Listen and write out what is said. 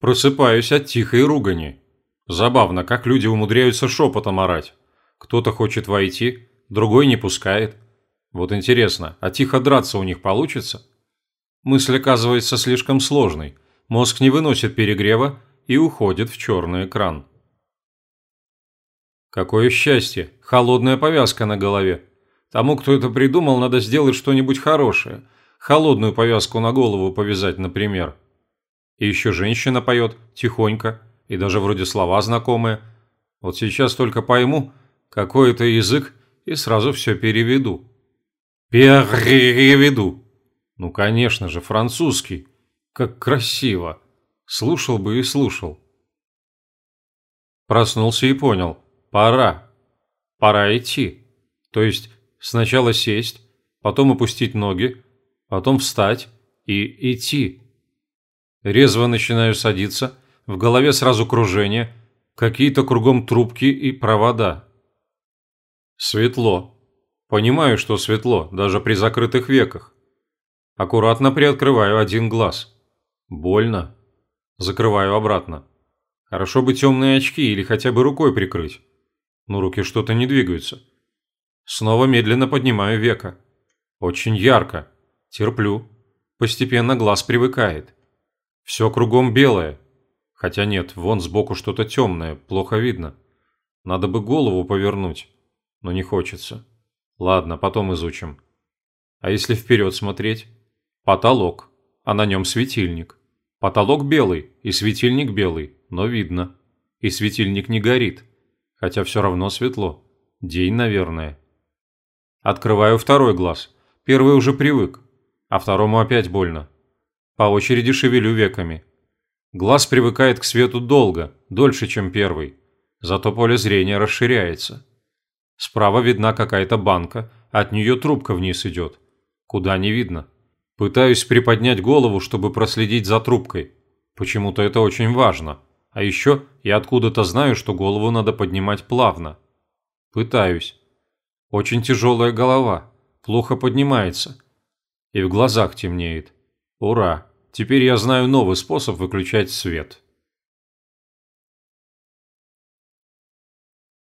Просыпаюсь от тихой ругани. Забавно, как люди умудряются шепотом орать. Кто-то хочет войти, другой не пускает. Вот интересно, а тихо драться у них получится? Мысль оказывается слишком сложной. Мозг не выносит перегрева и уходит в черный экран. Какое счастье! Холодная повязка на голове. Тому, кто это придумал, надо сделать что-нибудь хорошее. Холодную повязку на голову повязать, например. И еще женщина поет, тихонько, и даже вроде слова знакомые. Вот сейчас только пойму, какой это язык, и сразу все переведу. Переведу. Ну, конечно же, французский. Как красиво. Слушал бы и слушал. Проснулся и понял. Пора. Пора идти. То есть сначала сесть, потом опустить ноги, потом встать и идти. Резво начинаю садиться, в голове сразу кружение, какие-то кругом трубки и провода. Светло. Понимаю, что светло, даже при закрытых веках. Аккуратно приоткрываю один глаз. Больно. Закрываю обратно. Хорошо бы темные очки или хотя бы рукой прикрыть. Но руки что-то не двигаются. Снова медленно поднимаю века. Очень ярко. Терплю. Постепенно глаз привыкает. Все кругом белое. Хотя нет, вон сбоку что-то темное, плохо видно. Надо бы голову повернуть, но не хочется. Ладно, потом изучим. А если вперед смотреть? Потолок, а на нем светильник. Потолок белый и светильник белый, но видно. И светильник не горит, хотя все равно светло. День, наверное. Открываю второй глаз. Первый уже привык, а второму опять больно. По очереди шевелю веками. Глаз привыкает к свету долго, дольше, чем первый. Зато поле зрения расширяется. Справа видна какая-то банка, от нее трубка вниз идет. Куда не видно. Пытаюсь приподнять голову, чтобы проследить за трубкой. Почему-то это очень важно. А еще я откуда-то знаю, что голову надо поднимать плавно. Пытаюсь. Очень тяжелая голова. Плохо поднимается. И в глазах темнеет. Ура! Теперь я знаю новый способ выключать свет.